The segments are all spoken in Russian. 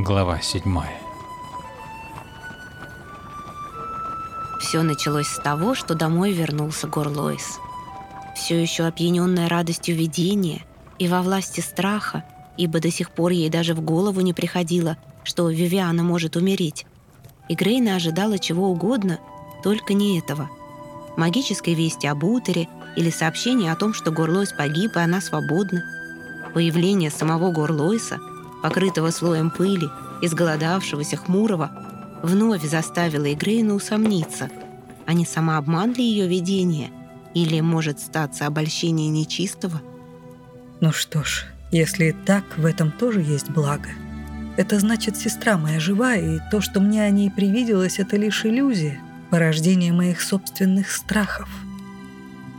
Глава 7. Все началось с того, что домой вернулся Горлойс. Все еще опьяненная радостью видения и во власти страха, ибо до сих пор ей даже в голову не приходило, что Вивиана может умереть. И Грейна ожидала чего угодно, только не этого. Магической вести об Утере или сообщение о том, что Горлойс погиб, и она свободна. Появление самого Горлойса — покрытого слоем пыли, изголодавшегося, хмурого, вновь заставила Игрейну усомниться, а не сама обман ли ее видение, или может статься обольщение нечистого? Ну что ж, если так, в этом тоже есть благо. Это значит, сестра моя жива, и то, что мне о ней привиделось, это лишь иллюзия, порождение моих собственных страхов.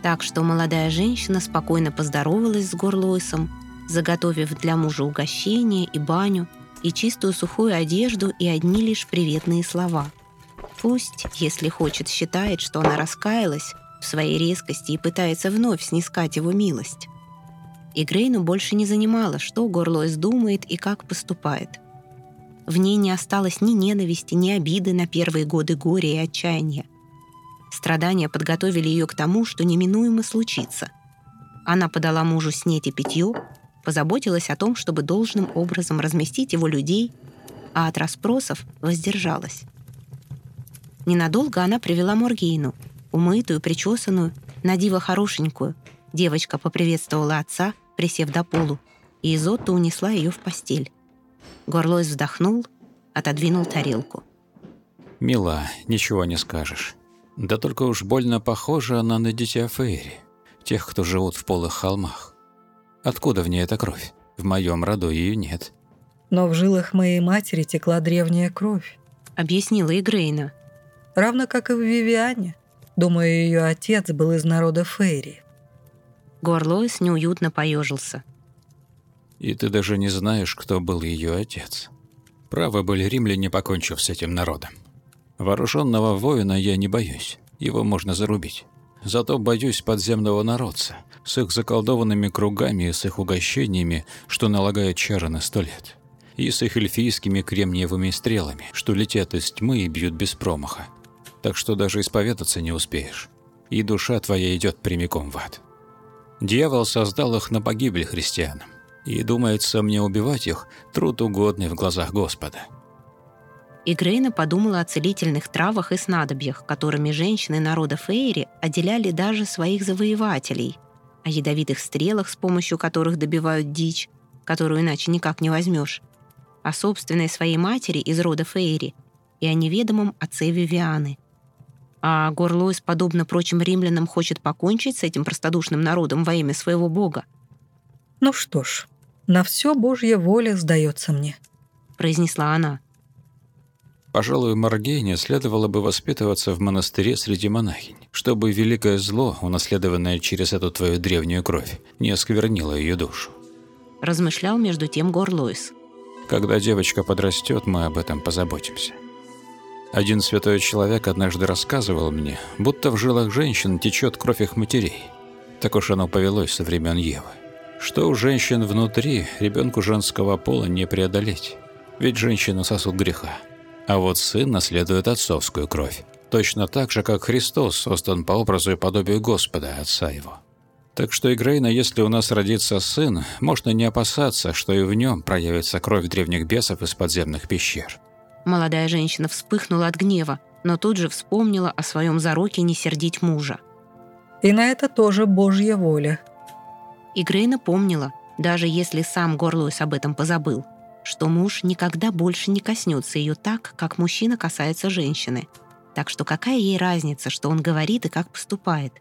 Так что молодая женщина спокойно поздоровалась с Горлойсом, заготовив для мужа угощение и баню, и чистую сухую одежду и одни лишь приветные слова. Пусть, если хочет, считает, что она раскаялась в своей резкости и пытается вновь снискать его милость. И Грейну больше не занимало, что Горлойс думает и как поступает. В ней не осталось ни ненависти, ни обиды на первые годы горя и отчаяния. Страдания подготовили ее к тому, что неминуемо случится. Она подала мужу снеть и питье, позаботилась о том, чтобы должным образом разместить его людей, а от расспросов воздержалась. Ненадолго она привела Моргейну, умытую, причесанную, на диво хорошенькую. Девочка поприветствовала отца, присев до полу, и Изотта унесла ее в постель. Горлойс вздохнул, отодвинул тарелку. «Мила, ничего не скажешь. Да только уж больно похожа она на дитя Фейри, тех, кто живут в полых холмах. Откуда в ней эта кровь? В моем роду ее нет. Но в жилах моей матери текла древняя кровь. Объяснила Игрейна. Равно как и в Вивиане. Думаю, ее отец был из народа Фейри. Горлоис неуютно поежился. И ты даже не знаешь, кто был ее отец. Правы были римляне, покончив с этим народом. Вооруженного воина я не боюсь. Его можно зарубить. Зато боюсь подземного народца, с их заколдованными кругами и с их угощениями, что налагают чары на сто лет. И с их эльфийскими кремниевыми стрелами, что летят из тьмы и бьют без промаха. Так что даже исповедаться не успеешь. И душа твоя идет прямиком в ад. Дьявол создал их на погибель христианам. И думается мне убивать их труд угодный в глазах Господа и Грейна подумала о целительных травах и снадобьях, которыми женщины народа Фейри отделяли даже своих завоевателей, о ядовитых стрелах, с помощью которых добивают дичь, которую иначе никак не возьмешь, о собственной своей матери из рода Фейри и о неведомом отце Вивианы. А Горлойс, подобно прочим римлянам, хочет покончить с этим простодушным народом во имя своего бога. «Ну что ж, на все Божья воля сдается мне», — произнесла она. Пожалуй, Маргейне следовало бы воспитываться в монастыре среди монахинь, чтобы великое зло, унаследованное через эту твою древнюю кровь, не осквернило ее душу. Размышлял между тем Горлойс. Когда девочка подрастет, мы об этом позаботимся. Один святой человек однажды рассказывал мне, будто в жилах женщин течет кровь их матерей. Так уж оно повелось со времен Евы. Что у женщин внутри, ребенку женского пола не преодолеть. Ведь женщина сосуд греха. А вот сын наследует отцовскую кровь. Точно так же, как Христос создан по образу и подобию Господа, Отца Его. Так что, Игрейна, если у нас родится сын, можно не опасаться, что и в нем проявится кровь древних бесов из подземных пещер. Молодая женщина вспыхнула от гнева, но тут же вспомнила о своем зароке не сердить мужа. «И на это тоже Божья воля». Игрейна помнила, даже если сам Горлуис об этом позабыл – что муж никогда больше не коснется ее так, как мужчина касается женщины. Так что какая ей разница, что он говорит и как поступает?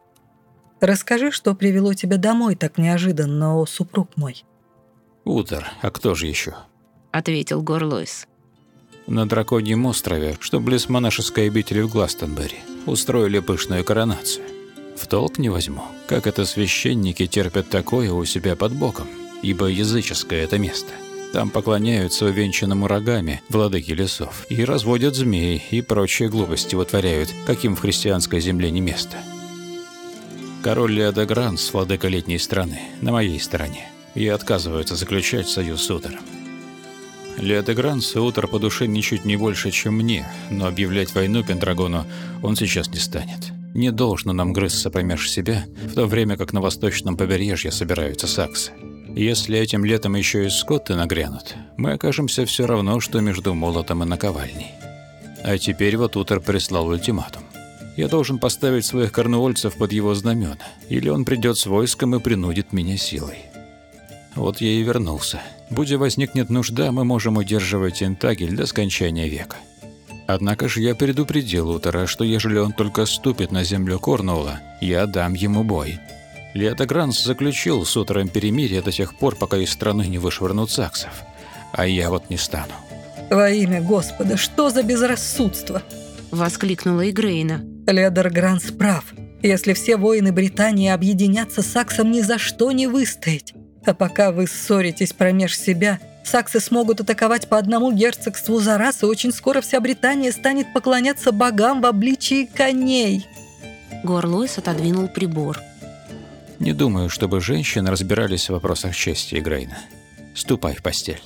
«Расскажи, что привело тебя домой так неожиданно, о супруг мой». «Утор, а кто же еще?» — ответил Горлойс. На Драконьем острове, что близ монашеской обители в Гластонберри, устроили пышную коронацию. В толк не возьму, как это священники терпят такое у себя под боком, ибо языческое это место — там поклоняются увенчанному рогами владыки лесов и разводят змей и прочие глупости вытворяют, каким в христианской земле не место. Король Леодегранс, владыка летней страны, на моей стороне, и отказываются заключать союз с Утером. Лео Гранс утро по душе ничуть не больше, чем мне, но объявлять войну Пендрагону он сейчас не станет. Не должно нам грызться промеж себя, в то время как на восточном побережье собираются саксы. Если этим летом еще и скотты нагрянут, мы окажемся все равно, что между молотом и наковальней. А теперь вот Утор прислал ультиматум. Я должен поставить своих корнуольцев под его знамена, или он придет с войском и принудит меня силой. Вот я и вернулся. Будь возникнет нужда, мы можем удерживать Интагель до скончания века. Однако же я предупредил Утора, что ежели он только ступит на землю Корнуола, я дам ему бой. Лето Гранс заключил с Утором перемирие до тех пор, пока из страны не вышвырнут саксов. А я вот не стану. «Во имя Господа, что за безрассудство?» — воскликнула Игрейна. «Ледер Гранс прав. Если все воины Британии объединятся, саксам ни за что не выстоять. А пока вы ссоритесь промеж себя, саксы смогут атаковать по одному герцогству за раз, и очень скоро вся Британия станет поклоняться богам в обличии коней». Горлойс отодвинул прибор. Не думаю, чтобы женщины разбирались в вопросах чести Игрейна. Ступай в постель.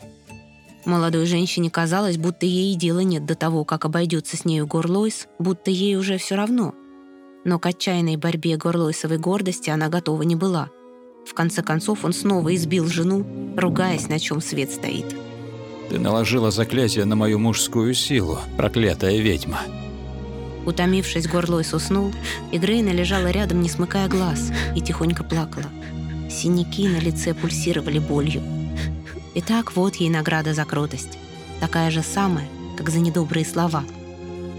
Молодой женщине казалось, будто ей дела нет до того, как обойдется с нею Горлойс, будто ей уже все равно. Но к отчаянной борьбе Горлойсовой гордости она готова не была – в конце концов он снова избил жену, ругаясь, на чем свет стоит. «Ты наложила заклятие на мою мужскую силу, проклятая ведьма!» Утомившись, Горлойс уснул, и Грейна лежала рядом, не смыкая глаз, и тихонько плакала. Синяки на лице пульсировали болью. Итак, вот ей награда за кротость. Такая же самая, как за недобрые слова.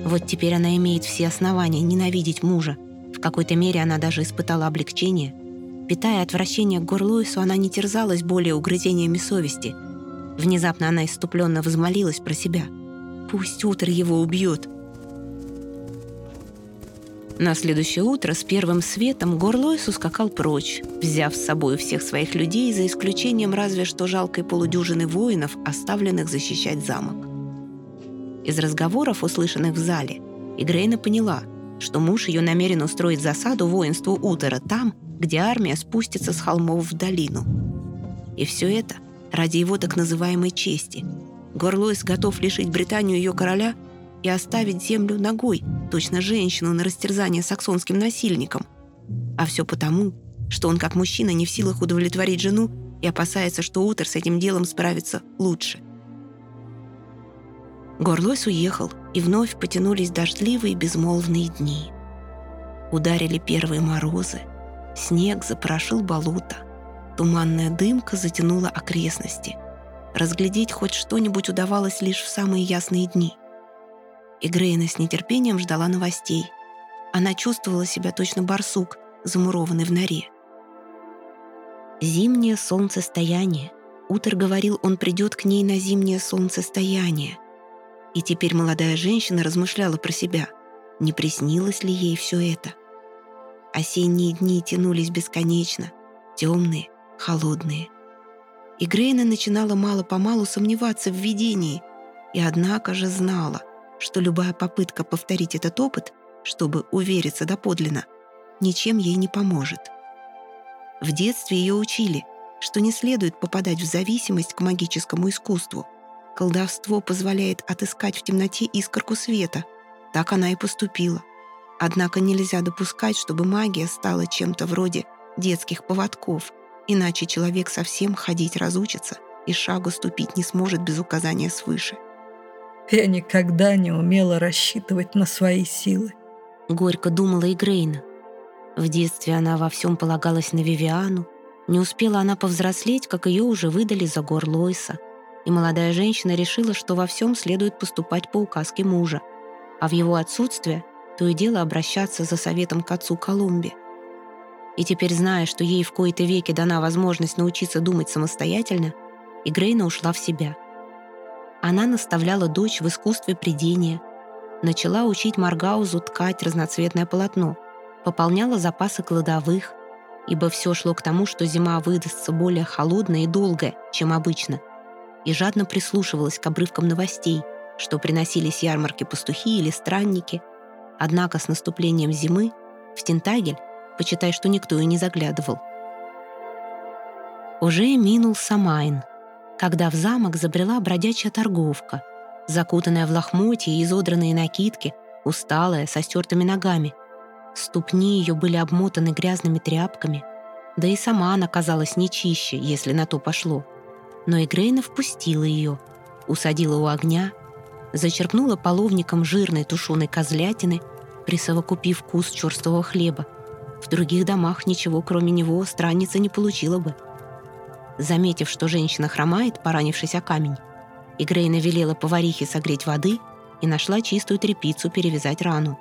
Вот теперь она имеет все основания ненавидеть мужа. В какой-то мере она даже испытала облегчение – Питая отвращение к Горлуису, она не терзалась более угрызениями совести. Внезапно она иступленно взмолилась про себя. «Пусть утро его убьет». На следующее утро с первым светом Горлойс ускакал прочь, взяв с собой всех своих людей, за исключением разве что жалкой полудюжины воинов, оставленных защищать замок. Из разговоров, услышанных в зале, Игрейна поняла, что муж ее намерен устроить засаду воинству Утера там, где армия спустится с холмов в долину. И все это ради его так называемой чести. Горлойс готов лишить Британию ее короля и оставить землю ногой, точно женщину на растерзание саксонским насильникам. А все потому, что он как мужчина не в силах удовлетворить жену и опасается, что Утер с этим делом справится лучше. Горлойс уехал, и вновь потянулись дождливые безмолвные дни. Ударили первые морозы – Снег запорошил болото. Туманная дымка затянула окрестности. Разглядеть хоть что-нибудь удавалось лишь в самые ясные дни. И Грейна с нетерпением ждала новостей. Она чувствовала себя точно барсук, замурованный в норе. Зимнее солнцестояние. Утр говорил, он придет к ней на зимнее солнцестояние. И теперь молодая женщина размышляла про себя. Не приснилось ли ей все это? Осенние дни тянулись бесконечно, темные, холодные. И Грейна начинала мало-помалу сомневаться в видении, и однако же знала, что любая попытка повторить этот опыт, чтобы увериться доподлинно, ничем ей не поможет. В детстве ее учили, что не следует попадать в зависимость к магическому искусству. Колдовство позволяет отыскать в темноте искорку света. Так она и поступила. Однако нельзя допускать, чтобы магия стала чем-то вроде детских поводков, иначе человек совсем ходить разучится и шагу ступить не сможет без указания свыше. «Я никогда не умела рассчитывать на свои силы», — горько думала и Грейна. В детстве она во всем полагалась на Вивиану, не успела она повзрослеть, как ее уже выдали за гор Лойса, и молодая женщина решила, что во всем следует поступать по указке мужа, а в его отсутствие то и дело обращаться за советом к отцу Колумбе. И теперь, зная, что ей в кои-то веки дана возможность научиться думать самостоятельно, Игрейна ушла в себя. Она наставляла дочь в искусстве придения, начала учить Маргаузу ткать разноцветное полотно, пополняла запасы кладовых, ибо все шло к тому, что зима выдастся более холодная и долгая, чем обычно, и жадно прислушивалась к обрывкам новостей, что приносили с ярмарки пастухи или странники – Однако с наступлением зимы в Тентагель, почитай, что никто и не заглядывал. Уже минул Самайн. Когда в замок забрела бродячая торговка, закутанная в лохмотья и изодранные накидки, усталая, со стертыми ногами. Ступни ее были обмотаны грязными тряпками, да и сама она казалась нечище, если на то пошло. Но Игрейна впустила ее, усадила у огня, зачерпнула половником жирной тушеной козлятины, присовокупив вкус черствого хлеба. В других домах ничего, кроме него, странница не получила бы. Заметив, что женщина хромает, поранившись о камень, Игрейна велела поварихе согреть воды и нашла чистую тряпицу перевязать рану.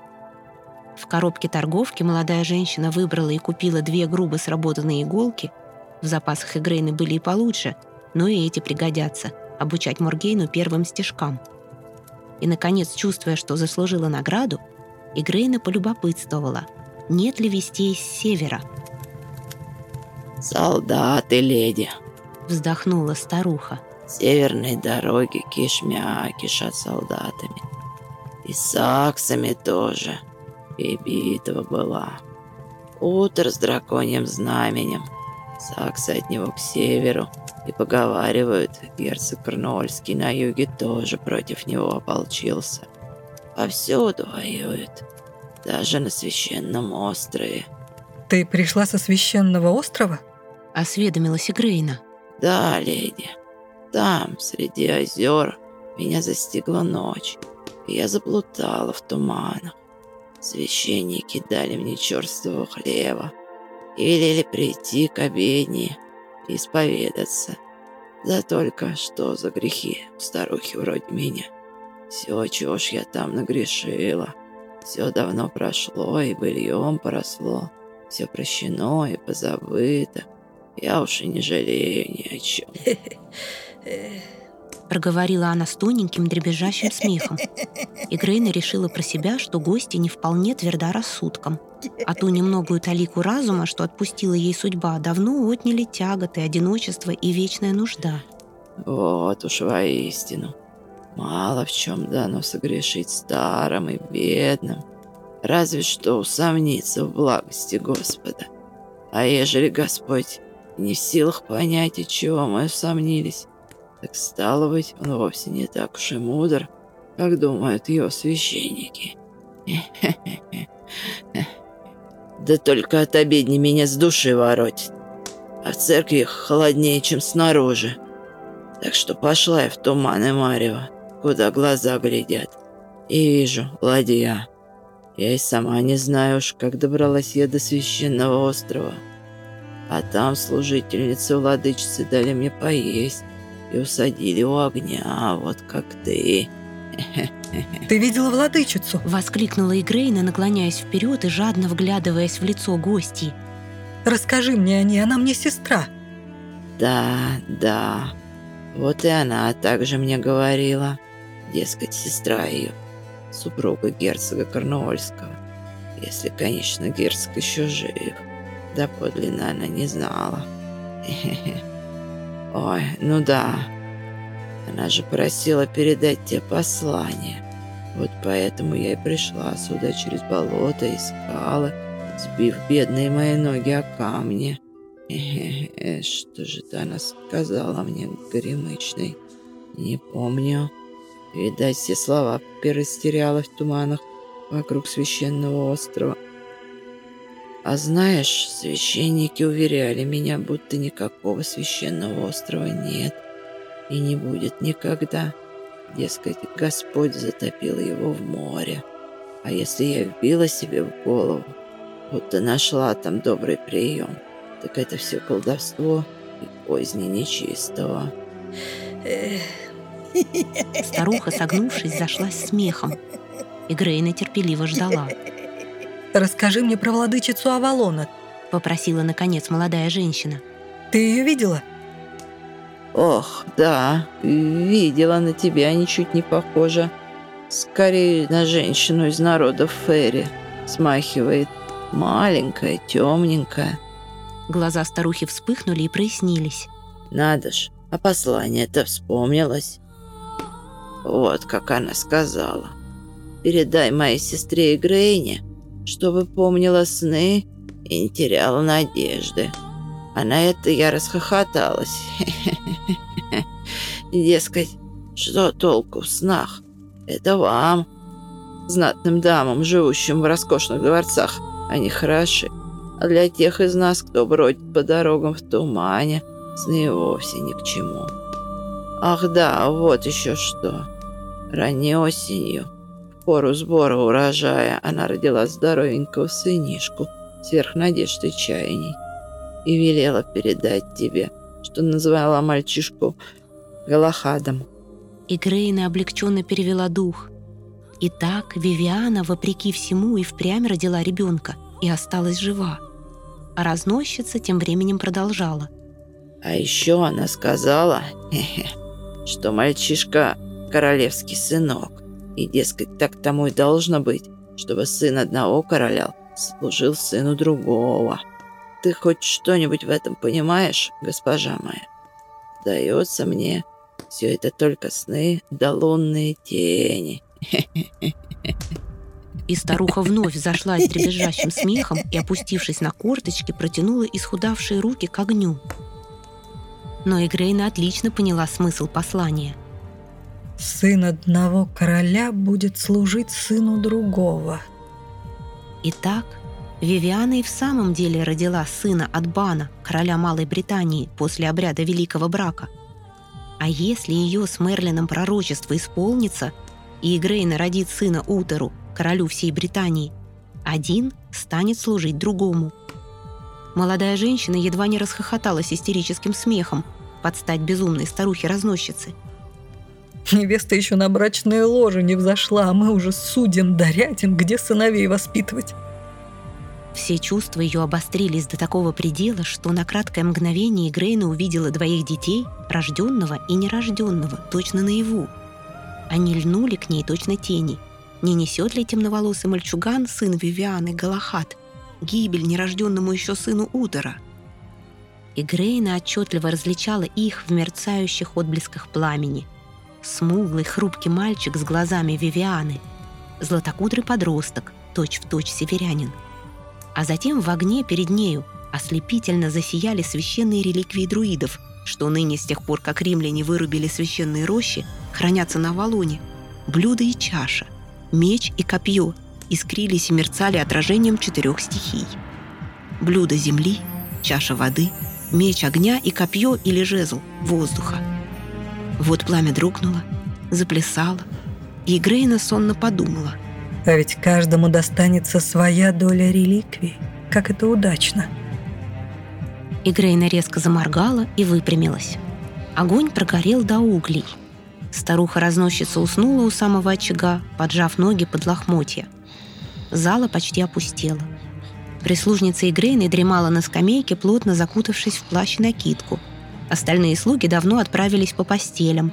В коробке торговки молодая женщина выбрала и купила две грубо сработанные иголки. В запасах Игрейны были и получше, но и эти пригодятся — обучать Моргейну первым стежкам. И, наконец, чувствуя, что заслужила награду, Игрейна полюбопытствовала, нет ли вестей с севера. «Солдаты, леди!» — вздохнула старуха. «Северной дороги кишмя кишат солдатами. И саксами тоже. И битва была. Утро с драконьим знаменем. Саксы от него к северу. И поговаривают, герцог Корнуольский на юге тоже против него ополчился. Повсюду воюют. Даже на священном острове. Ты пришла со священного острова? Осведомилась Игрейна. Да, леди. Там, среди озер, меня застигла ночь. И я заплутала в туманах. Священники дали мне черствого хлеба и велели прийти к обедне и исповедаться. Да только что за грехи старухи вроде меня. Все, чего ж я там нагрешила. Все давно прошло и быльем поросло. Все прощено и позабыто. Я уж и не жалею ни о чем. Проговорила она с тоненьким дребезжащим смехом. И Грейна решила про себя, что гости не вполне тверда рассудком. А ту немногую талику разума, что отпустила ей судьба, давно отняли тяготы, одиночество и вечная нужда. Вот уж воистину. Мало в чем дано согрешить старым и бедным. Разве что усомниться в благости Господа. А ежели Господь не в силах понять, от чего мы усомнились, так стало быть, он вовсе не так уж и мудр, как думают его священники. Да только от обедни меня с души воротит. А в церкви холоднее, чем снаружи. Так что пошла я в туман и марево, куда глаза глядят. И вижу, ладья. Я и сама не знаю уж, как добралась я до священного острова. А там служительницы владычицы дали мне поесть и усадили у огня, вот как ты. Ты видела владычицу? Воскликнула Игрейна, наклоняясь вперед и жадно вглядываясь в лицо гостей. Расскажи мне о ней, она мне сестра. Да, да. Вот и она также мне говорила. Дескать, сестра ее, супруга герцога Корнуольского. Если, конечно, герцог еще жив. Да подлинно она не знала. Ой, ну да. Она же просила передать тебе послание. Вот поэтому я и пришла сюда через болото и скалы, сбив бедные мои ноги о камни. Что же ты она сказала мне, горемычной? Не помню. Видать, все слова перестеряла в туманах вокруг священного острова. А знаешь, священники уверяли меня, будто никакого священного острова нет и не будет никогда. Дескать, Господь затопил его в море. А если я вбила себе в голову, будто нашла там добрый прием, так это все колдовство и позднее нечистого. Старуха, согнувшись, зашлась смехом. И Грейна терпеливо ждала. Расскажи мне про владычицу Авалона, попросила наконец молодая женщина. Ты ее видела? Ох, да, видела на тебя ничуть не похожа. Скорее на женщину из народа Ферри. Смахивает. Маленькая, темненькая. Глаза старухи вспыхнули и прояснились. Надо ж, а послание-то вспомнилось. Вот как она сказала. Передай моей сестре Грейне, чтобы помнила сны и не теряла надежды. А на это я расхохоталась. Дескать, что толку в снах? Это вам, знатным дамам, живущим в роскошных дворцах, они хороши. А для тех из нас, кто бродит по дорогам в тумане, сны вовсе ни к чему. Ах да, вот еще что. Ранней осенью, пору сбора урожая, она родила здоровенького сынишку сверх надежд и чаяний и велела передать тебе, что назвала мальчишку Галахадом. И Грейна облегченно перевела дух. И так Вивиана, вопреки всему, и впрямь родила ребенка и осталась жива. А разносчица тем временем продолжала. А еще она сказала, что мальчишка королевский сынок. И, дескать, так тому и должно быть, чтобы сын одного короля служил сыну другого. Ты хоть что-нибудь в этом понимаешь, госпожа моя? Дается мне, все это только сны да лунные тени. И старуха вновь зашлась дребезжащим смехом и, опустившись на корточки, протянула исхудавшие руки к огню. Но Игрейна отлично поняла смысл послания. «Сын одного короля будет служить сыну другого». Итак, Вивиана и в самом деле родила сына от Бана, короля Малой Британии, после обряда Великого Брака. А если ее с Мерлином пророчество исполнится, и Игрейна родит сына Утеру, королю всей Британии, один станет служить другому. Молодая женщина едва не расхохоталась истерическим смехом под стать безумной старухе-разносчицы. Невеста еще на брачное ложе не взошла, а мы уже судим, дарятим, где сыновей воспитывать. Все чувства ее обострились до такого предела, что на краткое мгновение Грейна увидела двоих детей, рожденного и нерожденного, точно наяву. Они льнули к ней точно тени. Не несет ли темноволосый мальчуган, сын Вивианы, Галахат, гибель нерожденному еще сыну Утера? И Грейна отчетливо различала их в мерцающих отблесках пламени. Смуглый, хрупкий мальчик с глазами Вивианы, златокудрый подросток, точь-в-точь точь северянин — а затем в огне перед нею ослепительно засияли священные реликвии друидов, что ныне с тех пор, как римляне вырубили священные рощи, хранятся на Авалоне. Блюдо и чаша, меч и копье искрились и мерцали отражением четырех стихий. Блюдо земли, чаша воды, меч огня и копье или жезл воздуха. Вот пламя дрогнуло, заплясало, и Грейна сонно подумала. А ведь каждому достанется своя доля реликвий. Как это удачно. И Грейна резко заморгала и выпрямилась. Огонь прогорел до углей. Старуха-разносчица уснула у самого очага, поджав ноги под лохмотья. Зала почти опустела. Прислужница Игрейны дремала на скамейке, плотно закутавшись в плащ и накидку. Остальные слуги давно отправились по постелям.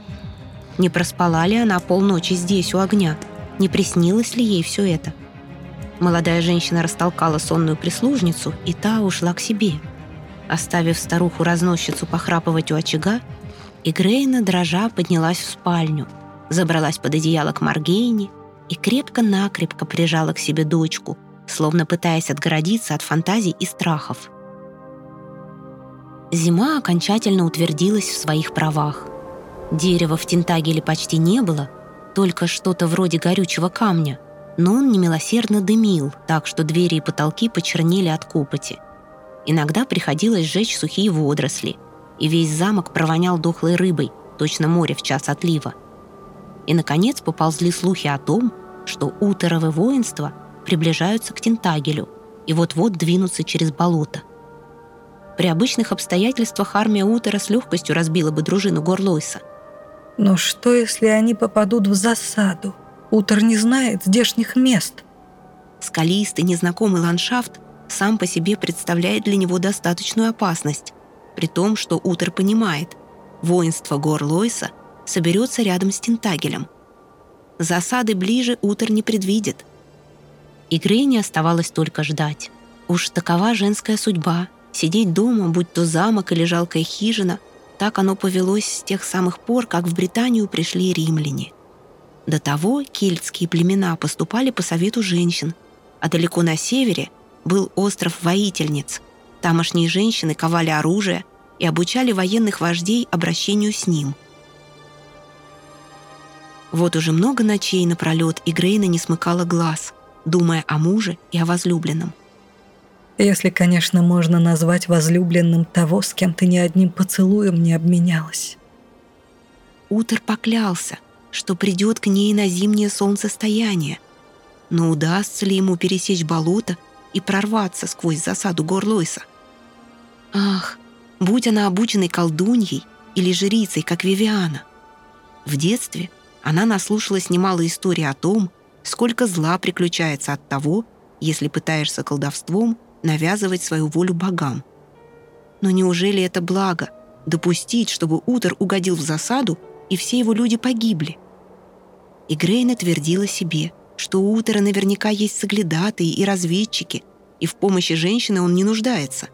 Не проспала ли она полночи здесь, у огня — не приснилось ли ей все это? Молодая женщина растолкала сонную прислужницу, и та ушла к себе. Оставив старуху-разносчицу похрапывать у очага, Игрейна, дрожа, поднялась в спальню, забралась под одеяло к Маргейне и крепко-накрепко прижала к себе дочку, словно пытаясь отгородиться от фантазий и страхов. Зима окончательно утвердилась в своих правах. Дерева в Тентагеле почти не было — только что-то вроде горючего камня, но он немилосердно дымил, так что двери и потолки почернели от копоти. Иногда приходилось сжечь сухие водоросли, и весь замок провонял дохлой рыбой, точно море в час отлива. И, наконец, поползли слухи о том, что утеровы воинства приближаются к Тентагелю и вот-вот двинутся через болото. При обычных обстоятельствах армия Утера с легкостью разбила бы дружину Горлойса. Но что, если они попадут в засаду? Утор не знает здешних мест. Скалистый незнакомый ландшафт сам по себе представляет для него достаточную опасность, при том, что Утор понимает, воинство гор Лойса соберется рядом с Тентагелем. Засады ближе Утор не предвидит. Игре не оставалось только ждать. Уж такова женская судьба — сидеть дома, будь то замок или жалкая хижина — так оно повелось с тех самых пор, как в Британию пришли римляне. До того кельтские племена поступали по совету женщин, а далеко на севере был остров воительниц. Тамошние женщины ковали оружие и обучали военных вождей обращению с ним. Вот уже много ночей напролет Игрейна не смыкала глаз, думая о муже и о возлюбленном. Если, конечно, можно назвать возлюбленным того, с кем ты ни одним поцелуем не обменялась. Утер поклялся, что придет к ней на зимнее солнцестояние. Но удастся ли ему пересечь болото и прорваться сквозь засаду Горлойса? Ах, будь она обученной колдуньей или жрицей, как Вивиана. В детстве она наслушалась немало историй о том, сколько зла приключается от того, если пытаешься колдовством навязывать свою волю богам. Но неужели это благо — допустить, чтобы Утер угодил в засаду, и все его люди погибли? И Грейна твердила себе, что у Утера наверняка есть соглядатые и разведчики, и в помощи женщины он не нуждается.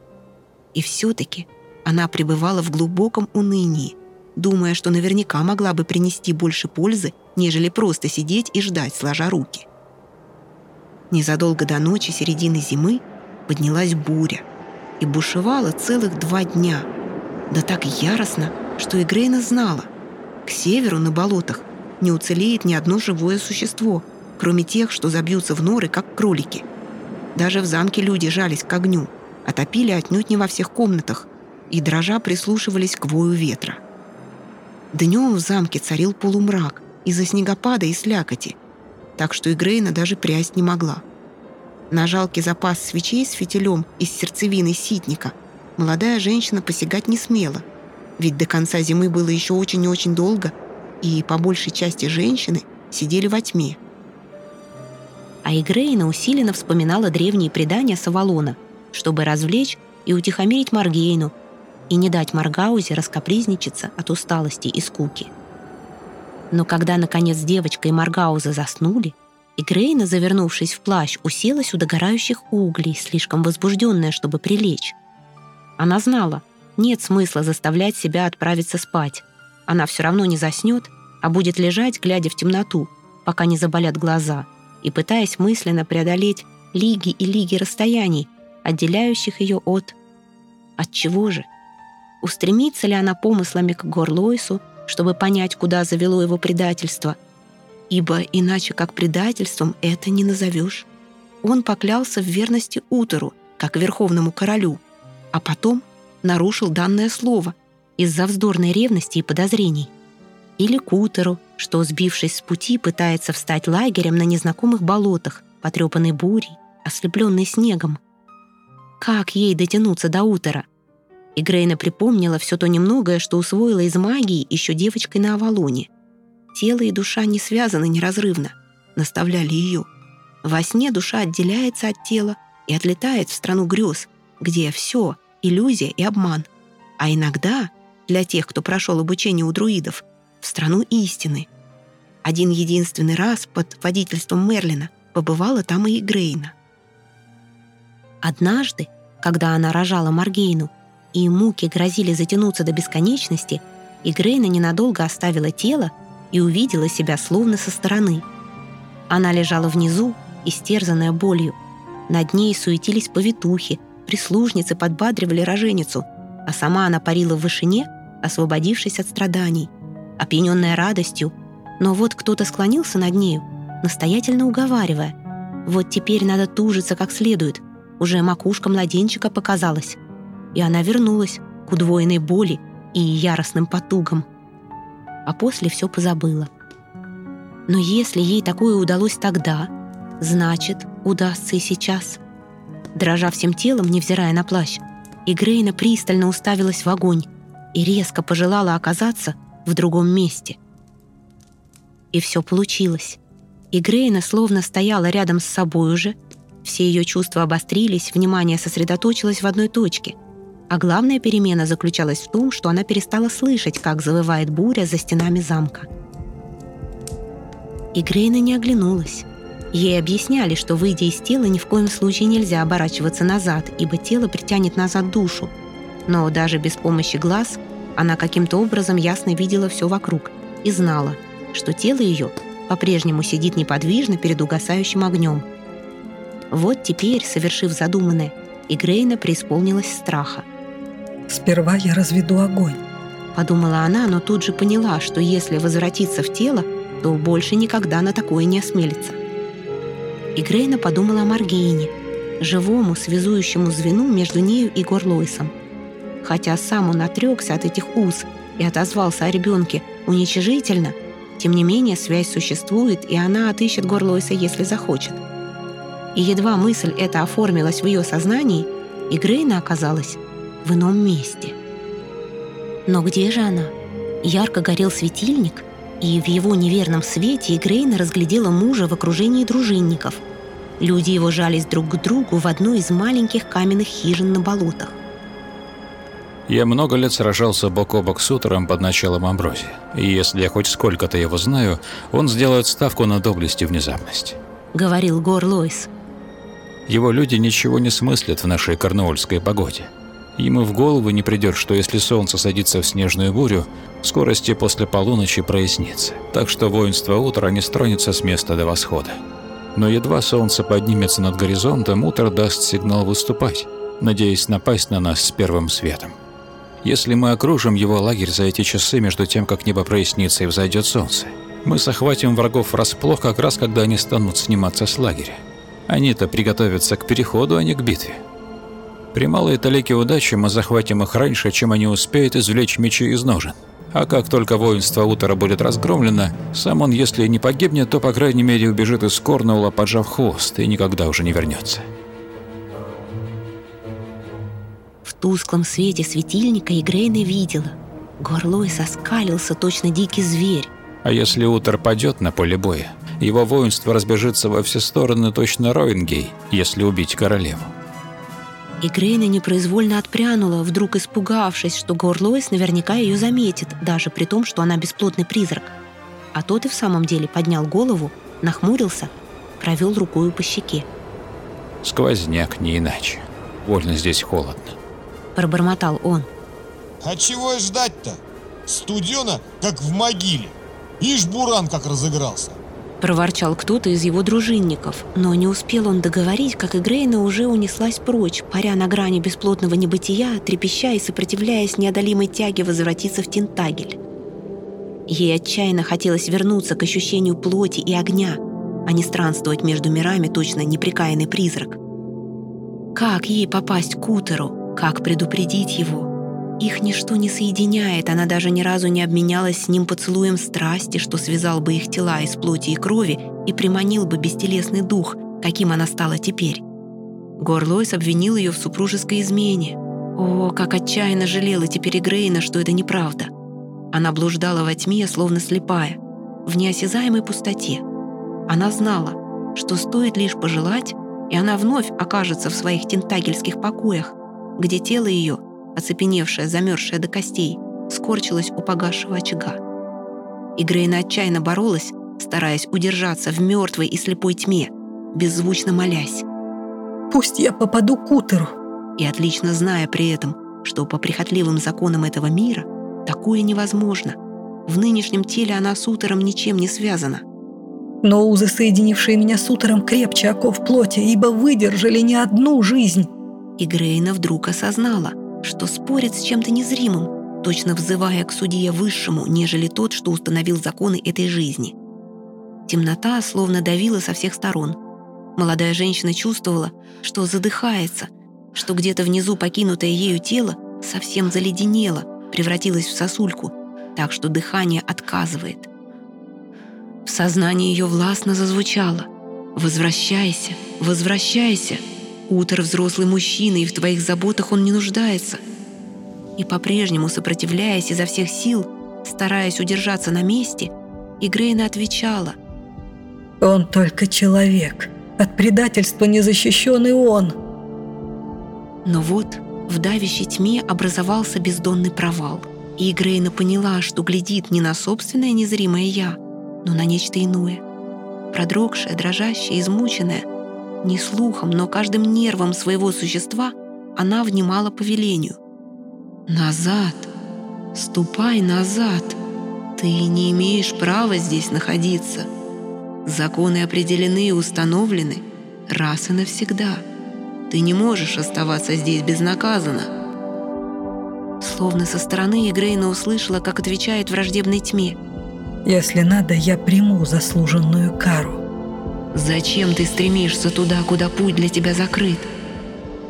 И все-таки она пребывала в глубоком унынии, думая, что наверняка могла бы принести больше пользы, нежели просто сидеть и ждать, сложа руки. Незадолго до ночи середины зимы поднялась буря и бушевала целых два дня. Да так яростно, что Игрейна знала, к северу на болотах не уцелеет ни одно живое существо, кроме тех, что забьются в норы, как кролики. Даже в замке люди жались к огню, отопили отнюдь не во всех комнатах и дрожа прислушивались к вою ветра. Днем в замке царил полумрак из-за снегопада и слякоти, так что Игрейна даже прясть не могла. На жалкий запас свечей с фитилем из сердцевины ситника молодая женщина посягать не смела, ведь до конца зимы было еще очень и очень долго, и по большей части женщины сидели во тьме. А Игрейна усиленно вспоминала древние предания Савалона, чтобы развлечь и утихомирить Маргейну, и не дать Маргаузе раскопризничаться от усталости и скуки. Но когда, наконец, девочка и Маргауза заснули, и Грейна, завернувшись в плащ, уселась у догорающих углей, слишком возбужденная, чтобы прилечь. Она знала, нет смысла заставлять себя отправиться спать. Она все равно не заснет, а будет лежать, глядя в темноту, пока не заболят глаза, и пытаясь мысленно преодолеть лиги и лиги расстояний, отделяющих ее от... От чего же? Устремится ли она помыслами к Горлойсу, чтобы понять, куда завело его предательство, ибо иначе как предательством это не назовешь. Он поклялся в верности Утеру, как верховному королю, а потом нарушил данное слово из-за вздорной ревности и подозрений. Или к Утеру, что, сбившись с пути, пытается встать лагерем на незнакомых болотах, потрепанной бурей, ослепленной снегом. Как ей дотянуться до Утера? И Грейна припомнила все то немногое, что усвоила из магии еще девочкой на Авалоне. Тело и душа не связаны неразрывно, наставляли ее. Во сне душа отделяется от тела и отлетает в страну грез, где все — иллюзия и обман. А иногда, для тех, кто прошел обучение у друидов, в страну истины. Один единственный раз под водительством Мерлина побывала там и Грейна. Однажды, когда она рожала Маргейну, и муки грозили затянуться до бесконечности, Игрейна ненадолго оставила тело и увидела себя словно со стороны. Она лежала внизу, истерзанная болью. Над ней суетились повитухи, прислужницы подбадривали роженицу, а сама она парила в вышине, освободившись от страданий, опьяненная радостью. Но вот кто-то склонился над нею, настоятельно уговаривая. Вот теперь надо тужиться как следует. Уже макушка младенчика показалась. И она вернулась к удвоенной боли и яростным потугам а после все позабыла. Но если ей такое удалось тогда, значит, удастся и сейчас. Дрожа всем телом, невзирая на плащ, Игрейна пристально уставилась в огонь и резко пожелала оказаться в другом месте. И все получилось. Игрейна словно стояла рядом с собой уже, все ее чувства обострились, внимание сосредоточилось в одной точке — а главная перемена заключалась в том, что она перестала слышать, как завывает буря за стенами замка. И Грейна не оглянулась. Ей объясняли, что, выйдя из тела, ни в коем случае нельзя оборачиваться назад, ибо тело притянет назад душу. Но даже без помощи глаз она каким-то образом ясно видела все вокруг и знала, что тело ее по-прежнему сидит неподвижно перед угасающим огнем. Вот теперь, совершив задуманное, Игрейна преисполнилась страха – «Сперва я разведу огонь», — подумала она, но тут же поняла, что если возвратиться в тело, что больше никогда на такое не осмелится. И Грейна подумала о Маргейне, живому связующему звену между нею и Горлойсом. Хотя сам он отрекся от этих уз и отозвался о ребенке уничижительно, тем не менее связь существует, и она отыщет Горлойса, если захочет. И едва мысль эта оформилась в ее сознании, и Грейна оказалась в ином месте. Но где же она? Ярко горел светильник, и в его неверном свете Грейна разглядела мужа в окружении дружинников. Люди его жались друг к другу в одной из маленьких каменных хижин на болотах. Я много лет сражался бок о бок с Утером под началом Амброзии. И если я хоть сколько-то его знаю, он сделает ставку на доблесть и внезапность. Говорил Гор Лойс. Его люди ничего не смыслят в нашей корнуольской погоде. И в голову не придет, что если солнце садится в снежную бурю, скорости после полуночи прояснится. Так что воинство утра не стронется с места до восхода. Но едва солнце поднимется над горизонтом, утро даст сигнал выступать, надеясь напасть на нас с первым светом. Если мы окружим его лагерь за эти часы между тем, как небо прояснится и взойдет солнце, мы захватим врагов врасплох как раз, когда они станут сниматься с лагеря. Они-то приготовятся к переходу, а не к битве. При малой талике удачи мы захватим их раньше, чем они успеют извлечь мечи из ножен. А как только воинство Утора будет разгромлено, сам он, если не погибнет, то, по крайней мере, убежит из Корнуэлла, поджав хвост, и никогда уже не вернется. В тусклом свете светильника Игрейна видела. Горлой соскалился точно дикий зверь. А если Утор падет на поле боя, его воинство разбежится во все стороны точно Роингей, если убить королеву. И Грейна непроизвольно отпрянула, вдруг испугавшись, что Горлойс наверняка ее заметит, даже при том, что она бесплотный призрак. А тот и в самом деле поднял голову, нахмурился, провел рукою по щеке. Сквозняк не иначе. Вольно здесь холодно. Пробормотал он. А чего и ждать-то? Студено, как в могиле. Ишь, буран как разыгрался. Проворчал кто-то из его дружинников, но не успел он договорить, как Игрейна уже унеслась прочь, паря на грани бесплотного небытия, трепеща и сопротивляясь неодолимой тяге возвратиться в Тентагель. Ей отчаянно хотелось вернуться к ощущению плоти и огня, а не странствовать между мирами точно неприкаянный призрак. Как ей попасть к Утеру? Как предупредить его? Их ничто не соединяет, она даже ни разу не обменялась с ним поцелуем страсти, что связал бы их тела из плоти и крови и приманил бы бестелесный дух, каким она стала теперь. Горлойс обвинил ее в супружеской измене. О, как отчаянно жалела теперь Игрейна, что это неправда. Она блуждала во тьме, словно слепая, в неосязаемой пустоте. Она знала, что стоит лишь пожелать, и она вновь окажется в своих тентагельских покоях, где тело ее — оцепеневшая, замерзшая до костей, скорчилась у погасшего очага. И Грейна отчаянно боролась, стараясь удержаться в мертвой и слепой тьме, беззвучно молясь. «Пусть я попаду к утеру!» И отлично зная при этом, что по прихотливым законам этого мира такое невозможно. В нынешнем теле она с утером ничем не связана. Но узы, соединившие меня с утером, крепче оков плоти, ибо выдержали не одну жизнь. И Грейна вдруг осознала — что спорит с чем-то незримым, точно взывая к судье высшему, нежели тот, что установил законы этой жизни. Темнота словно давила со всех сторон. Молодая женщина чувствовала, что задыхается, что где-то внизу покинутое ею тело совсем заледенело, превратилось в сосульку, так что дыхание отказывает. В сознании ее властно зазвучало «Возвращайся, возвращайся!» Утор взрослый мужчина, и в твоих заботах он не нуждается. И по-прежнему, сопротивляясь изо всех сил, стараясь удержаться на месте, Игрейна отвечала. «Он только человек. От предательства не защищен и он». Но вот в давящей тьме образовался бездонный провал, и Игрейна поняла, что глядит не на собственное незримое «я», но на нечто иное. Продрогшее, дрожащее, измученное — не слухом, но каждым нервом своего существа она внимала повелению. «Назад! Ступай назад! Ты не имеешь права здесь находиться. Законы определены и установлены раз и навсегда. Ты не можешь оставаться здесь безнаказанно». Словно со стороны Игрейна услышала, как отвечает враждебной тьме. Если надо, я приму заслуженную кару. Зачем ты стремишься туда, куда путь для тебя закрыт?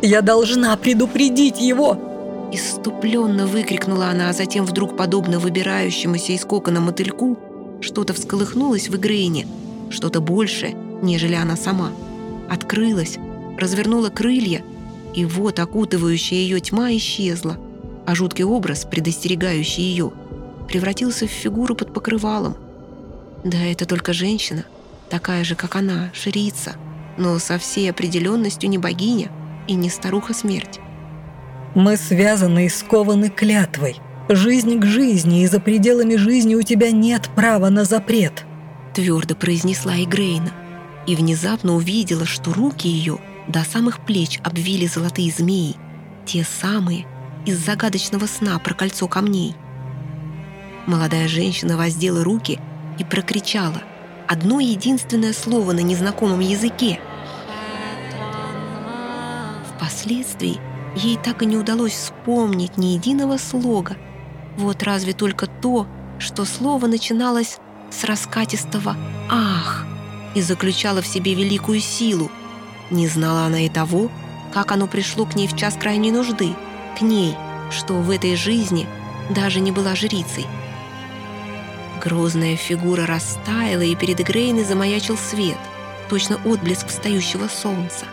Я должна предупредить его!» Иступленно выкрикнула она, а затем вдруг, подобно выбирающемуся из кокона мотыльку, что-то всколыхнулось в Игрейне, что-то большее, нежели она сама. Открылась, развернула крылья, и вот окутывающая ее тьма исчезла, а жуткий образ, предостерегающий ее, превратился в фигуру под покрывалом. Да, это только женщина, такая же, как она, шрица, но со всей определенностью не богиня и не старуха-смерть. Мы связаны и скованы клятвой. Жизнь к жизни, и за пределами жизни у тебя нет права на запрет. Твердо произнесла Игрейна и внезапно увидела, что руки ее до самых плеч обвили золотые змеи, те самые из загадочного сна про кольцо камней. Молодая женщина воздела руки и прокричала одно единственное слово на незнакомом языке. Впоследствии ей так и не удалось вспомнить ни единого слога. Вот разве только то, что слово начиналось с раскатистого «ах» и заключало в себе великую силу. Не знала она и того, как оно пришло к ней в час крайней нужды, к ней, что в этой жизни даже не была жрицей. Грозная фигура растаяла, и перед Грейной замаячил свет, точно отблеск встающего солнца.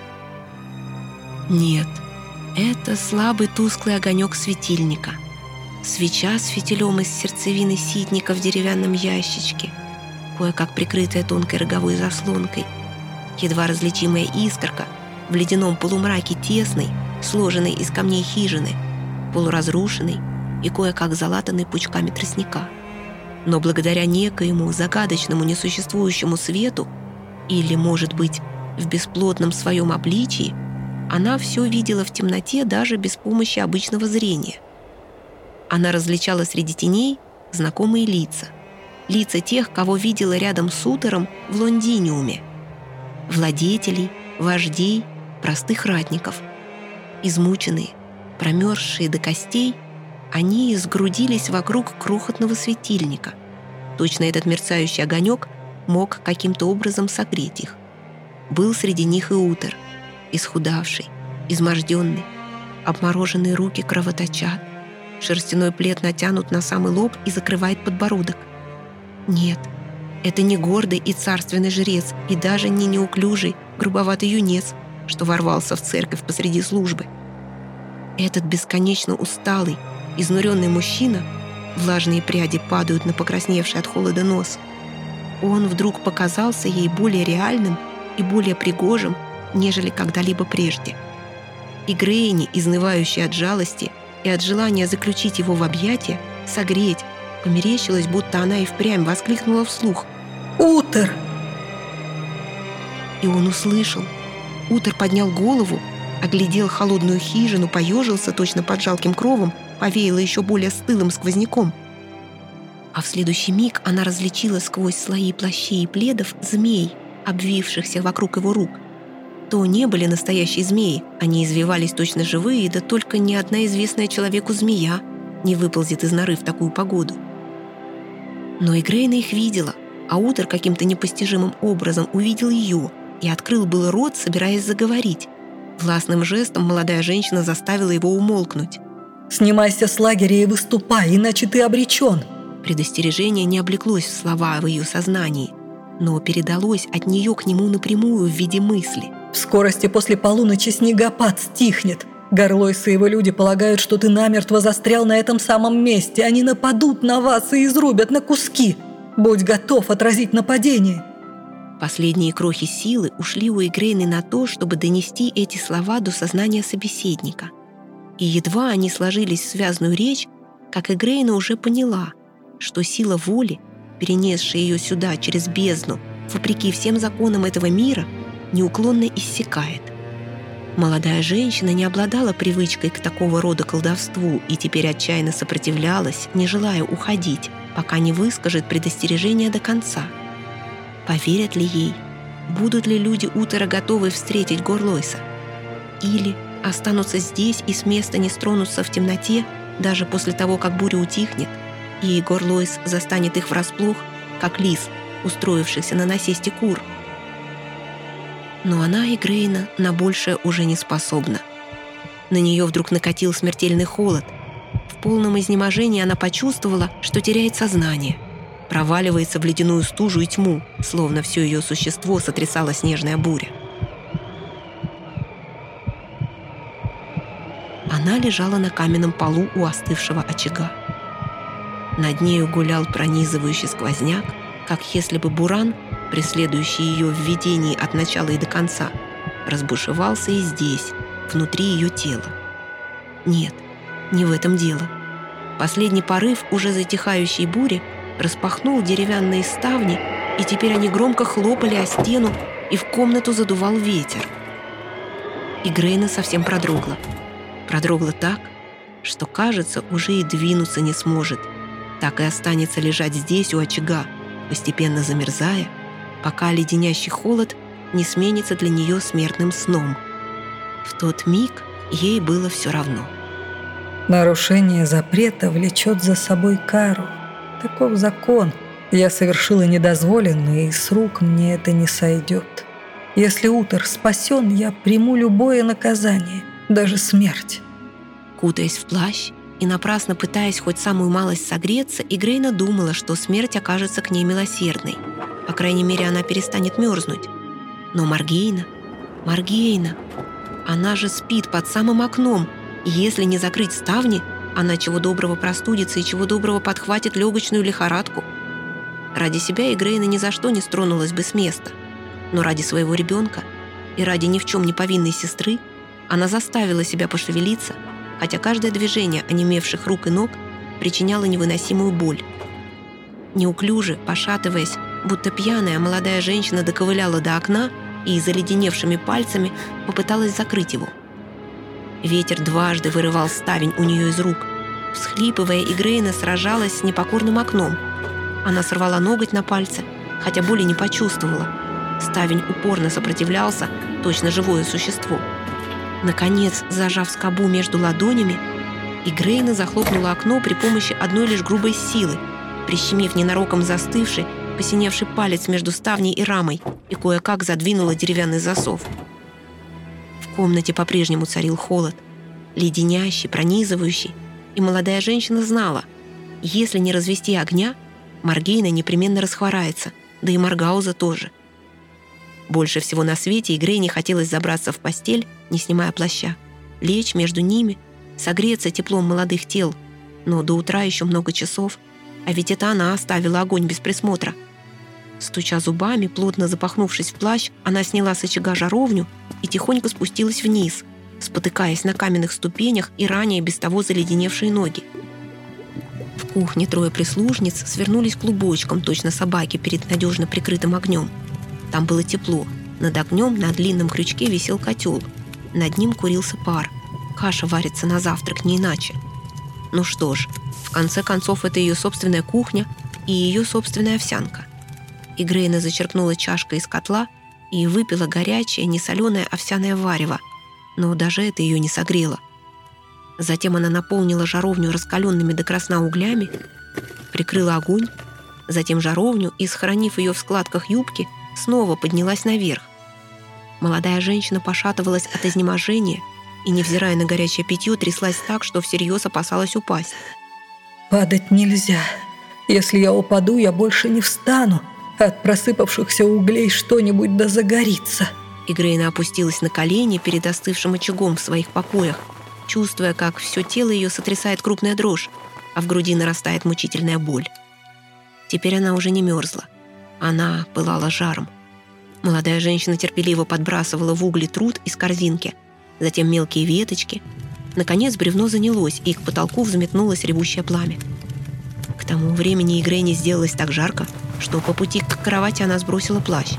Нет, это слабый тусклый огонек светильника. Свеча с фитилем из сердцевины ситника в деревянном ящичке, кое-как прикрытая тонкой роговой заслонкой, едва различимая искорка в ледяном полумраке тесной, сложенной из камней хижины, полуразрушенной и кое-как залатанной пучками тростника. Но благодаря некоему загадочному несуществующему свету, или, может быть, в бесплотном своем обличии, она все видела в темноте даже без помощи обычного зрения. Она различала среди теней знакомые лица. Лица тех, кого видела рядом с утором в Лондиниуме. Владетелей, вождей, простых ратников. Измученные, промерзшие до костей, они изгрудились вокруг крохотного светильника. Точно этот мерцающий огонек мог каким-то образом согреть их. Был среди них и утер — исхудавший, изможденный. Обмороженные руки кровоточат. Шерстяной плед натянут на самый лоб и закрывает подбородок. Нет, это не гордый и царственный жрец, и даже не неуклюжий, грубоватый юнец, что ворвался в церковь посреди службы. Этот бесконечно усталый, изнуренный мужчина, влажные пряди падают на покрасневший от холода нос. Он вдруг показался ей более реальным и более пригожим, нежели когда-либо прежде. И Грейни, изнывающая от жалости и от желания заключить его в объятия, согреть, померещилось, будто она и впрямь воскликнула вслух. «Утер!» И он услышал. Утер поднял голову, оглядел холодную хижину, поежился точно под жалким кровом, повеяло еще более стылым сквозняком. А в следующий миг она различила сквозь слои плащей и пледов змей, обвившихся вокруг его рук то не были настоящие змеи. Они извивались точно живые, да только ни одна известная человеку змея не выползет из норы в такую погоду. Но и Грейна их видела, а Утер каким-то непостижимым образом увидел ее и открыл был рот, собираясь заговорить. Властным жестом молодая женщина заставила его умолкнуть. «Снимайся с лагеря и выступай, иначе ты обречен!» Предостережение не облеклось в слова в ее сознании, но передалось от нее к нему напрямую в виде мысли – в скорости после полуночи снегопад стихнет. Горлойсы и его люди полагают, что ты намертво застрял на этом самом месте. Они нападут на вас и изрубят на куски. Будь готов отразить нападение». Последние крохи силы ушли у Игрейны на то, чтобы донести эти слова до сознания собеседника. И едва они сложились в связную речь, как Игрейна уже поняла, что сила воли, перенесшая ее сюда через бездну, вопреки всем законам этого мира – неуклонно иссякает. Молодая женщина не обладала привычкой к такого рода колдовству и теперь отчаянно сопротивлялась, не желая уходить, пока не выскажет предостережение до конца. Поверят ли ей? Будут ли люди утро готовы встретить Горлойса? Или останутся здесь и с места не стронутся в темноте, даже после того, как буря утихнет, и Горлойс застанет их врасплох, как лис, устроившихся на насесте кур. Но она и Грейна на большее уже не способна. На нее вдруг накатил смертельный холод. В полном изнеможении она почувствовала, что теряет сознание. Проваливается в ледяную стужу и тьму, словно все ее существо сотрясала снежная буря. Она лежала на каменном полу у остывшего очага. Над нею гулял пронизывающий сквозняк, как если бы буран, преследующий ее в видении от начала и до конца, разбушевался и здесь, внутри ее тела. Нет, не в этом дело. Последний порыв уже затихающей бури распахнул деревянные ставни, и теперь они громко хлопали о стену, и в комнату задувал ветер. И Грейна совсем продрогла. Продрогла так, что, кажется, уже и двинуться не сможет. Так и останется лежать здесь, у очага, постепенно замерзая, пока леденящий холод не сменится для нее смертным сном. В тот миг ей было все равно. Нарушение запрета влечет за собой кару. Таков закон. Я совершила недозволенное, и с рук мне это не сойдет. Если Утер спасен, я приму любое наказание, даже смерть. Кутаясь в плащ и напрасно пытаясь хоть самую малость согреться, Игрейна думала, что смерть окажется к ней милосердной. По крайней мере, она перестанет мерзнуть. Но Маргейна... Маргейна... Она же спит под самым окном, и если не закрыть ставни, она чего доброго простудится и чего доброго подхватит легочную лихорадку. Ради себя Игрейна ни за что не стронулась бы с места. Но ради своего ребенка и ради ни в чем не повинной сестры она заставила себя пошевелиться, хотя каждое движение онемевших рук и ног причиняло невыносимую боль. Неуклюже, пошатываясь, будто пьяная молодая женщина доковыляла до окна и заледеневшими пальцами попыталась закрыть его. Ветер дважды вырывал ставень у нее из рук. Всхлипывая, Игрейна сражалась с непокорным окном. Она сорвала ноготь на пальце, хотя боли не почувствовала. Ставень упорно сопротивлялся, точно живое существо. Наконец, зажав скобу между ладонями, Игрейна захлопнула окно при помощи одной лишь грубой силы, прищемив ненароком застывший, посиневший палец между ставней и рамой и кое-как задвинула деревянный засов. В комнате по-прежнему царил холод, леденящий, пронизывающий, и молодая женщина знала, если не развести огня, Маргейна непременно расхворается, да и Маргауза тоже. Больше всего на свете Игрей не хотелось забраться в постель, не снимая плаща, лечь между ними, согреться теплом молодых тел, но до утра еще много часов — а ведь это она оставила огонь без присмотра. Стуча зубами, плотно запахнувшись в плащ, она сняла с очага жаровню и тихонько спустилась вниз, спотыкаясь на каменных ступенях и ранее без того заледеневшие ноги. В кухне трое прислужниц свернулись клубочком, точно собаки, перед надежно прикрытым огнем. Там было тепло. Над огнем на длинном крючке висел котел. Над ним курился пар. Каша варится на завтрак, не иначе. Ну что ж, в конце концов, это ее собственная кухня и ее собственная овсянка. И Грейна зачерпнула чашкой из котла и выпила горячее, несоленое овсяное варево, но даже это ее не согрело. Затем она наполнила жаровню раскаленными до красна углями, прикрыла огонь, затем жаровню и, сохранив ее в складках юбки, снова поднялась наверх. Молодая женщина пошатывалась от изнеможения и, невзирая на горячее питье, тряслась так, что всерьез опасалась упасть. Падать нельзя. Если я упаду, я больше не встану. От просыпавшихся углей что-нибудь да загорится. Игрейна опустилась на колени перед остывшим очагом в своих покоях, чувствуя, как все тело ее сотрясает крупная дрожь, а в груди нарастает мучительная боль. Теперь она уже не мерзла. Она пылала жаром. Молодая женщина терпеливо подбрасывала в угли труд из корзинки, затем мелкие веточки, Наконец бревно занялось, и к потолку взметнулось ревущее пламя. К тому времени Игрене сделалось так жарко, что по пути к кровати она сбросила плащ.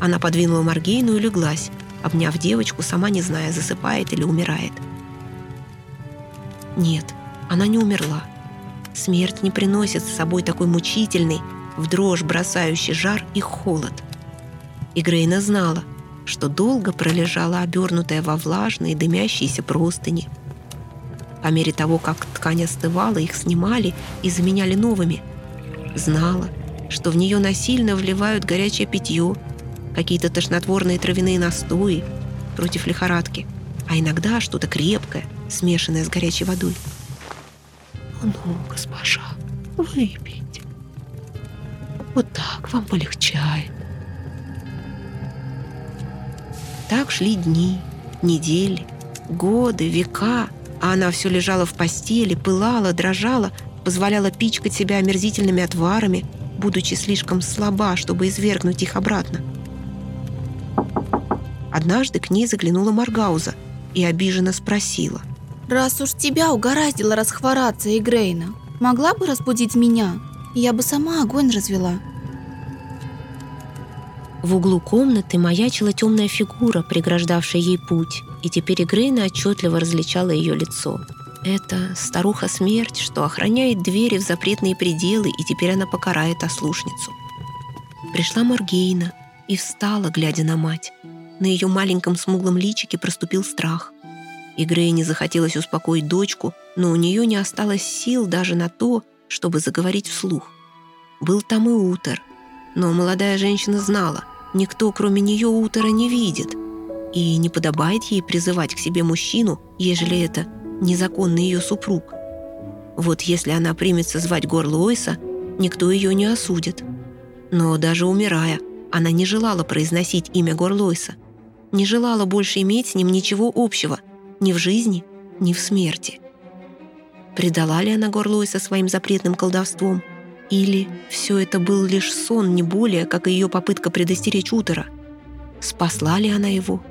Она подвинула Маргейну и леглась, обняв девочку, сама не зная, засыпает или умирает. Нет, она не умерла. Смерть не приносит с собой такой мучительный, в дрожь бросающий жар и холод. И Грейна знала, что долго пролежала обернутая во влажные дымящиеся простыни. По мере того, как ткань остывала, их снимали и заменяли новыми. Знала, что в нее насильно вливают горячее питье, какие-то тошнотворные травяные настои против лихорадки, а иногда что-то крепкое, смешанное с горячей водой. «Ну, госпожа, выпейте. Вот так вам полегчает». Так шли дни, недели, годы, века, а она все лежала в постели, пылала, дрожала, позволяла пичкать себя омерзительными отварами, будучи слишком слаба, чтобы извергнуть их обратно. Однажды к ней заглянула Маргауза и обиженно спросила. «Раз уж тебя угораздило расхвораться, Игрейна, могла бы разбудить меня? Я бы сама огонь развела». В углу комнаты маячила темная фигура, преграждавшая ей путь, и теперь Игрейна отчетливо различала ее лицо. Это старуха-смерть, что охраняет двери в запретные пределы, и теперь она покарает ослушницу. Пришла Маргейна и встала, глядя на мать. На ее маленьком смуглом личике проступил страх. Игрейне захотелось успокоить дочку, но у нее не осталось сил даже на то, чтобы заговорить вслух. Был там и Утер, но молодая женщина знала, Никто, кроме нее, утро не видит. И не подобает ей призывать к себе мужчину, ежели это незаконный ее супруг. Вот если она примется звать горло Ойса, никто ее не осудит. Но даже умирая, она не желала произносить имя Горлойса, не желала больше иметь с ним ничего общего, ни в жизни, ни в смерти. Предала ли она Горлойса своим запретным колдовством – или все это был лишь сон, не более, как и ее попытка предостеречь Утера? Спасла ли она его?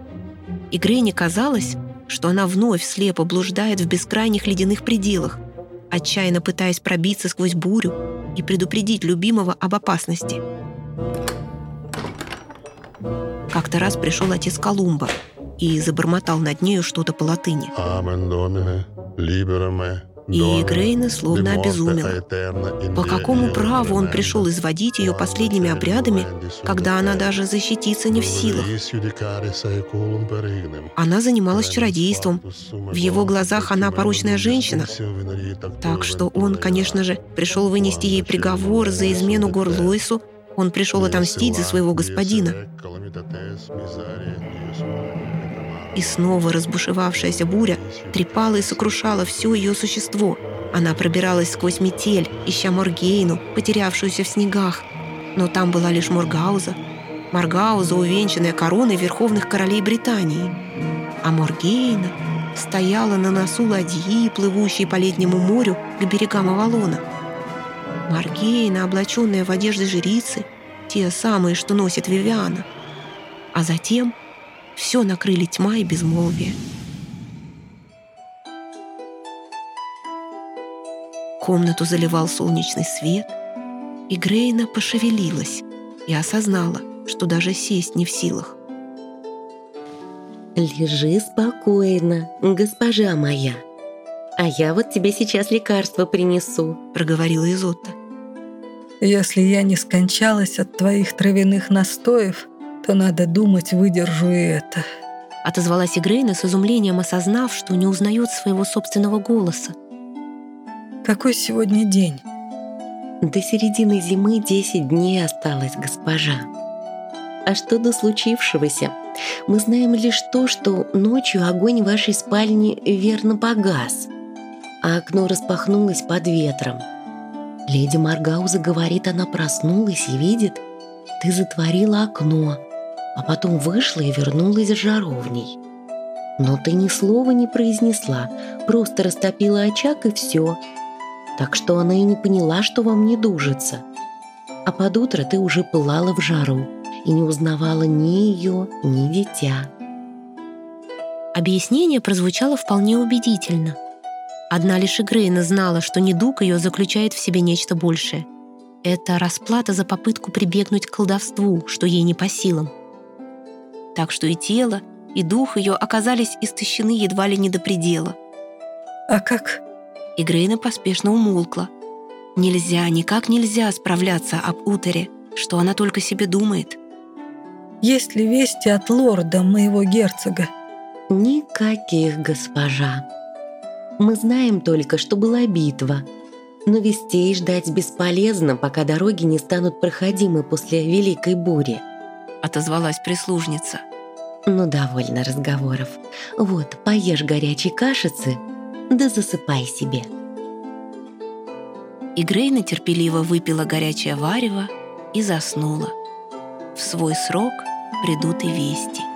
И Грейне казалось, что она вновь слепо блуждает в бескрайних ледяных пределах, отчаянно пытаясь пробиться сквозь бурю и предупредить любимого об опасности. Как-то раз пришел отец Колумба и забормотал над нею что-то по латыни. И Грейна словно обезумела. По какому праву он пришел изводить ее последними обрядами, когда она даже защититься не в силах? Она занималась чародейством. В его глазах она порочная женщина. Так что он, конечно же, пришел вынести ей приговор за измену Горлойсу, он пришел отомстить за своего господина. И снова разбушевавшаяся буря трепала и сокрушала все ее существо. Она пробиралась сквозь метель, ища Моргейну, потерявшуюся в снегах. Но там была лишь Моргауза. Моргауза, увенчанная короной верховных королей Британии. А Моргейна стояла на носу ладьи, плывущей по летнему морю к берегам Авалона. Маргейна, облаченная в одежды жрицы, те самые, что носит Вивиана. А затем все накрыли тьма и безмолвие. Комнату заливал солнечный свет, и Грейна пошевелилась и осознала, что даже сесть не в силах. «Лежи спокойно, госпожа моя, а я вот тебе сейчас лекарство принесу», — проговорила Изотта. «Если я не скончалась от твоих травяных настоев, то надо думать, выдержу и это. Отозвалась Игрейна с изумлением, осознав, что не узнает своего собственного голоса. Какой сегодня день? До середины зимы 10 дней осталось, госпожа. А что до случившегося? Мы знаем лишь то, что ночью огонь в вашей спальне верно погас, а окно распахнулось под ветром. Леди Маргауза говорит, она проснулась и видит, ты затворила окно, а потом вышла и вернулась с жаровней. Но ты ни слова не произнесла, просто растопила очаг и все. Так что она и не поняла, что вам не дужится. А под утро ты уже пылала в жару и не узнавала ни ее, ни дитя. Объяснение прозвучало вполне убедительно. Одна лишь Игрейна знала, что недуг ее заключает в себе нечто большее. Это расплата за попытку прибегнуть к колдовству, что ей не по силам так что и тело, и дух ее оказались истощены едва ли не до предела. «А как?» И Грейна поспешно умолкла. Нельзя, никак нельзя справляться об Утере, что она только себе думает. «Есть ли вести от лорда, моего герцога?» «Никаких, госпожа. Мы знаем только, что была битва. Но вестей ждать бесполезно, пока дороги не станут проходимы после великой бури. Отозвалась прислужница. Ну, довольно разговоров. Вот, поешь горячей кашицы, да засыпай себе. И Грейна терпеливо выпила горячее варево и заснула. В свой срок придут и вести.